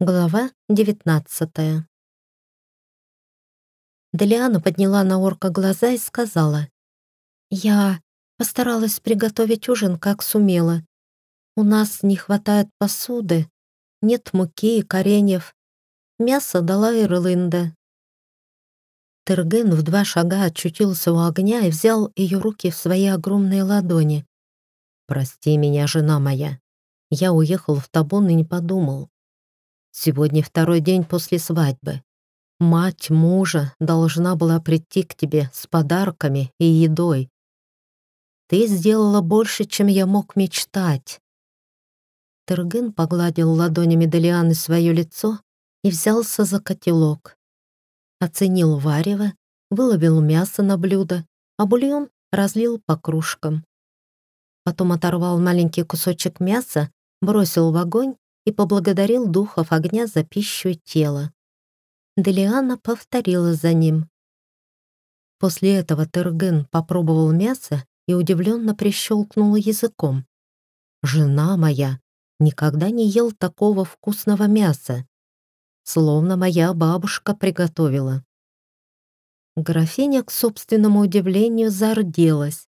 Глава девятнадцатая. Делиана подняла на орка глаза и сказала, «Я постаралась приготовить ужин, как сумела. У нас не хватает посуды, нет муки и кореньев. Мясо дала Ирлинда». Терген в два шага очутился у огня и взял ее руки в свои огромные ладони. «Прости меня, жена моя. Я уехал в Табун и не подумал. Сегодня второй день после свадьбы. Мать мужа должна была прийти к тебе с подарками и едой. Ты сделала больше, чем я мог мечтать. Терген погладил ладонями Делианы свое лицо и взялся за котелок. Оценил варево, выловил мясо на блюдо, а бульон разлил по кружкам. Потом оторвал маленький кусочек мяса, бросил в огонь и поблагодарил духов огня за пищу и тело. Делиана повторила за ним. После этого Терген попробовал мясо и удивленно прищелкнул языком. «Жена моя никогда не ел такого вкусного мяса, словно моя бабушка приготовила». Графиня, к собственному удивлению, зарделась.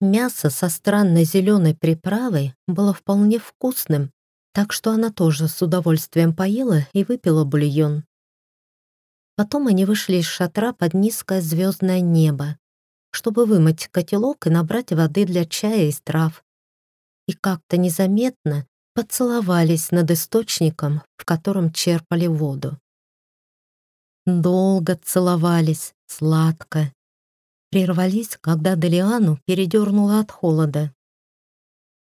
Мясо со странной зеленой приправой было вполне вкусным, так что она тоже с удовольствием поела и выпила бульон. Потом они вышли из шатра под низкое звездное небо, чтобы вымыть котелок и набрать воды для чая из трав. И как-то незаметно поцеловались над источником, в котором черпали воду. Долго целовались, сладко. Прервались, когда Делиану передернуло от холода.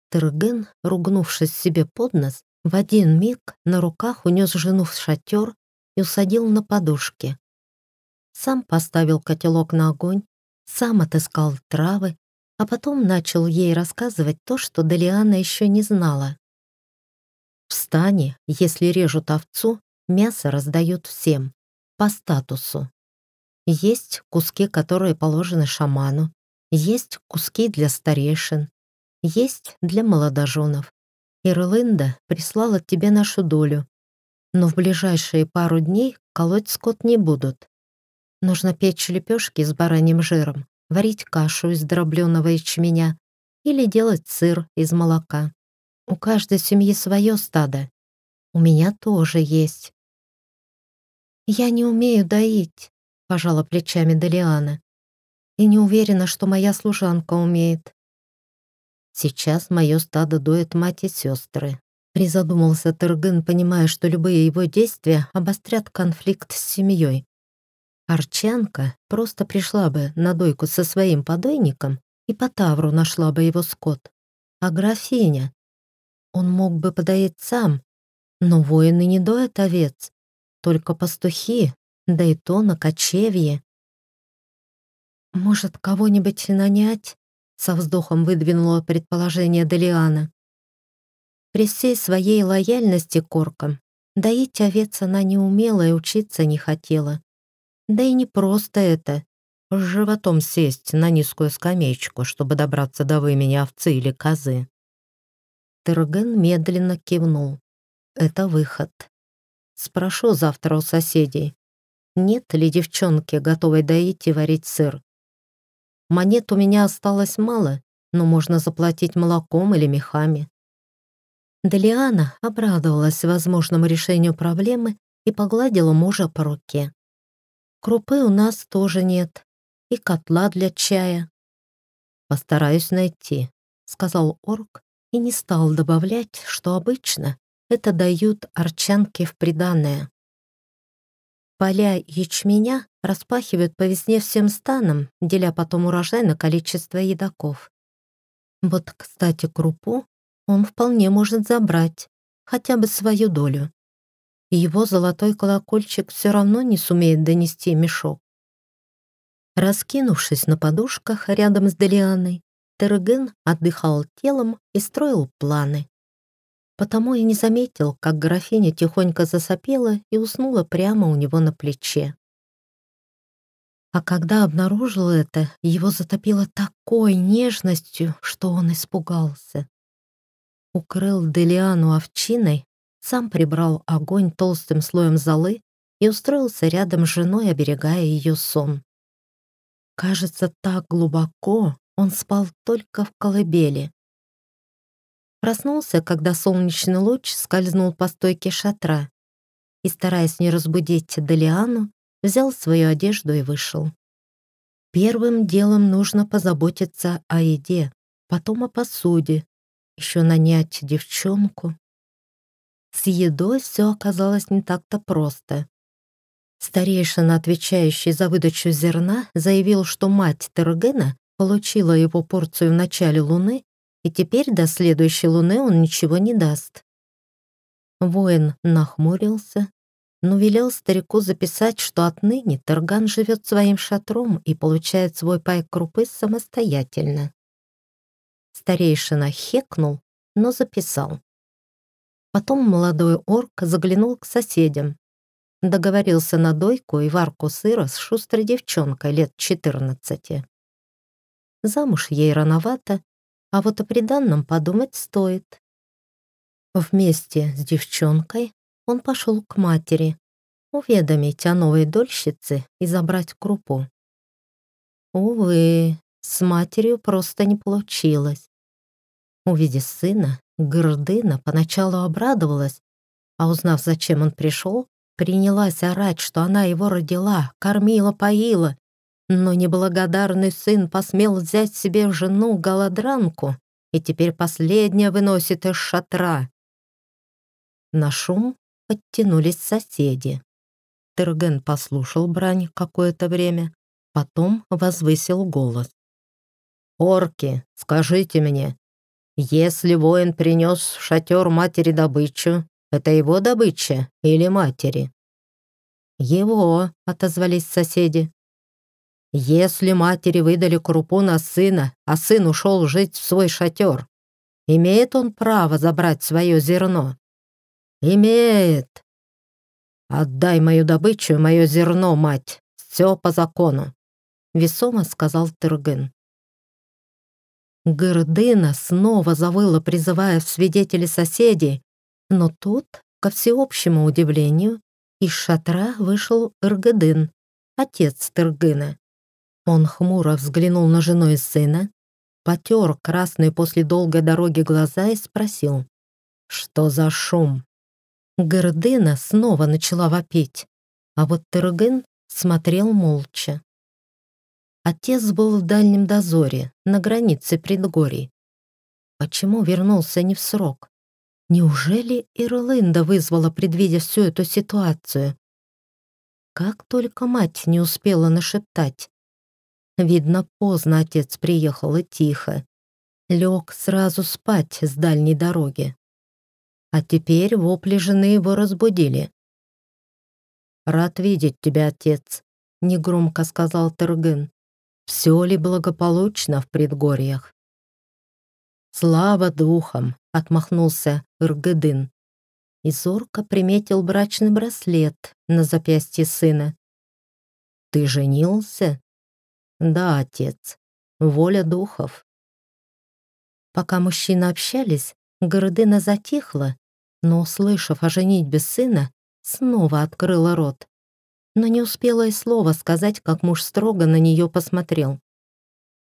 Терген, ругнувшись себе под нос, в один миг на руках унес жену в шатер и усадил на подушке. Сам поставил котелок на огонь, сам отыскал травы, а потом начал ей рассказывать то, что Далиана еще не знала. В стане, если режут овцу, мясо раздают всем, по статусу. Есть куски, которые положены шаману, есть куски для старейшин, есть для молодоженов. Ирлинда прислала тебе нашу долю, но в ближайшие пару дней колоть скот не будут. Нужно печь лепешки с бараньим жиром, варить кашу из дробленого ячменя или делать сыр из молока. У каждой семьи свое стадо. У меня тоже есть. «Я не умею доить», — пожала плечами Делиана. «И не уверена, что моя служанка умеет. Сейчас мое стадо доет мать и сестры. Призадумался Терген, понимая, что любые его действия обострят конфликт с семьей. Арчанка просто пришла бы на дойку со своим подойником и по тавру нашла бы его скот. А графиня? Он мог бы подоить сам, но воины не доят овец, только пастухи, да и то на кочевье. Может, кого-нибудь нанять? Со вздохом выдвинула предположение Делиана. При всей своей лояльности к оркам доить овец она не умела и учиться не хотела. Да и не просто это — животом сесть на низкую скамеечку, чтобы добраться до вымени овцы или козы. Терген медленно кивнул. Это выход. Спрошу завтра у соседей, нет ли девчонки, готовой доить и варить сыр. Монет у меня осталось мало, но можно заплатить молоком или мехами. Делиана обрадовалась возможному решению проблемы и погладила мужа по руке. «Крупы у нас тоже нет, и котла для чая». «Постараюсь найти», — сказал орк и не стал добавлять, что обычно это дают арчанки в приданное. Поля ячменя распахивают по весне всем станам, деля потом урожай на количество едоков. Вот, кстати, крупу он вполне может забрать, хотя бы свою долю. И его золотой колокольчик все равно не сумеет донести мешок. Раскинувшись на подушках рядом с Делианой, Терген отдыхал телом и строил планы потому и не заметил, как графиня тихонько засопела и уснула прямо у него на плече. А когда обнаружил это, его затопило такой нежностью, что он испугался. Укрыл Делиану овчиной, сам прибрал огонь толстым слоем золы и устроился рядом с женой, оберегая ее сон. Кажется, так глубоко он спал только в колыбели. Проснулся, когда солнечный луч скользнул по стойке шатра и, стараясь не разбудить Делиану, взял свою одежду и вышел. Первым делом нужно позаботиться о еде, потом о посуде, еще нанять девчонку. С едой все оказалось не так-то просто. Старейшина, отвечающий за выдачу зерна, заявил, что мать Тергена получила его порцию в начале луны, и теперь до следующей луны он ничего не даст. Воин нахмурился, но велел старику записать, что отныне Тарган живет своим шатром и получает свой пай крупы самостоятельно. Старейшина хекнул, но записал. Потом молодой орк заглянул к соседям. Договорился на дойку и варку сыра с шустрой девчонкой лет 14. Замуж ей рановато, а вот о приданном подумать стоит. Вместе с девчонкой он пошел к матери, уведомить о новой дольщице и забрать крупу. Увы, с матерью просто не получилось. Увидев сына, Гордына поначалу обрадовалась, а узнав, зачем он пришел, принялась орать, что она его родила, кормила, поила, но неблагодарный сын посмел взять себе жену голодранку и теперь последняя выносит из шатра. На шум подтянулись соседи. Терген послушал брань какое-то время, потом возвысил голос. «Орки, скажите мне, если воин принес в шатер матери добычу, это его добыча или матери?» «Его», — отозвались соседи. «Если матери выдали крупу на сына, а сын ушел жить в свой шатер, имеет он право забрать свое зерно?» «Имеет!» «Отдай мою добычу и мое зерно, мать! Все по закону!» Весомо сказал Тыргын. Гордына снова завыла, призывая в свидетели соседей, но тут, ко всеобщему удивлению, из шатра вышел Иргедын, отец Тыргына. Он хмуро взглянул на жену и сына, потер красные после долгой дороги глаза и спросил, «Что за шум?» Гордына снова начала вопить, а вот Терген смотрел молча. Отец был в дальнем дозоре, на границе предгорий. Почему вернулся не в срок? Неужели Ирлинда вызвала, предвидя всю эту ситуацию? Как только мать не успела нашептать. Видно, поздно отец приехал и тихо. Лег сразу спать с дальней дороги а теперь вопли жены его разбудили. «Рад видеть тебя, отец», — негромко сказал Тыргын. «Все ли благополучно в предгорьях?» «Слава духам!» — отмахнулся Иргыдын. И зорко приметил брачный браслет на запястье сына. «Ты женился?» «Да, отец. Воля духов». Пока мужчины общались, Городына затихла, но, услышав о женитьбе сына, снова открыла рот. Но не успела и слова сказать, как муж строго на нее посмотрел.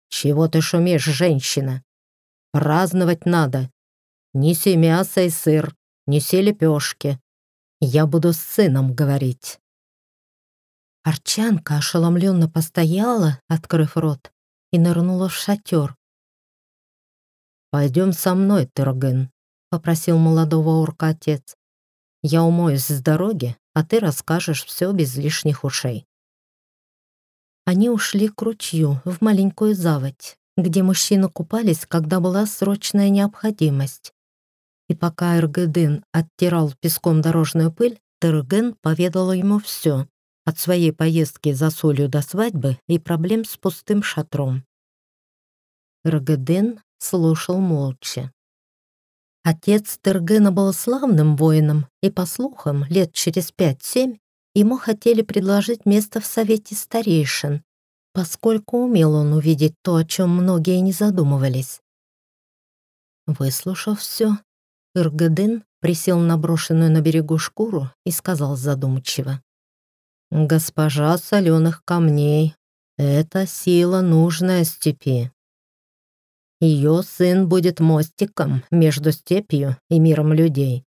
«Чего ты шумишь, женщина? Праздновать надо. Неси мясо и сыр, неси лепешки. Я буду с сыном говорить». Арчанка ошеломленно постояла, открыв рот, и нырнула в шатер, «Пойдем со мной, Терген», — попросил молодого орка отец. «Я умоюсь с дороги, а ты расскажешь все без лишних ушей». Они ушли к ручью, в маленькую заводь, где мужчины купались, когда была срочная необходимость. И пока Эргедын оттирал песком дорожную пыль, Терген поведала ему все, от своей поездки за солью до свадьбы и проблем с пустым шатром. Эргеден слушал молча. Отец Тергена был славным воином, и, по слухам, лет через пять-семь ему хотели предложить место в Совете Старейшин, поскольку умел он увидеть то, о чем многие не задумывались. Выслушав все, Иргедын присел на брошенную на берегу шкуру и сказал задумчиво. «Госпожа соленых камней, это сила, нужная степи. Ее сын будет мостиком между степью и миром людей.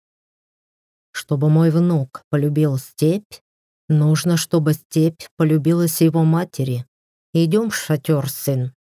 Чтобы мой внук полюбил степь, нужно, чтобы степь полюбилась его матери. Идем в шатер, сын.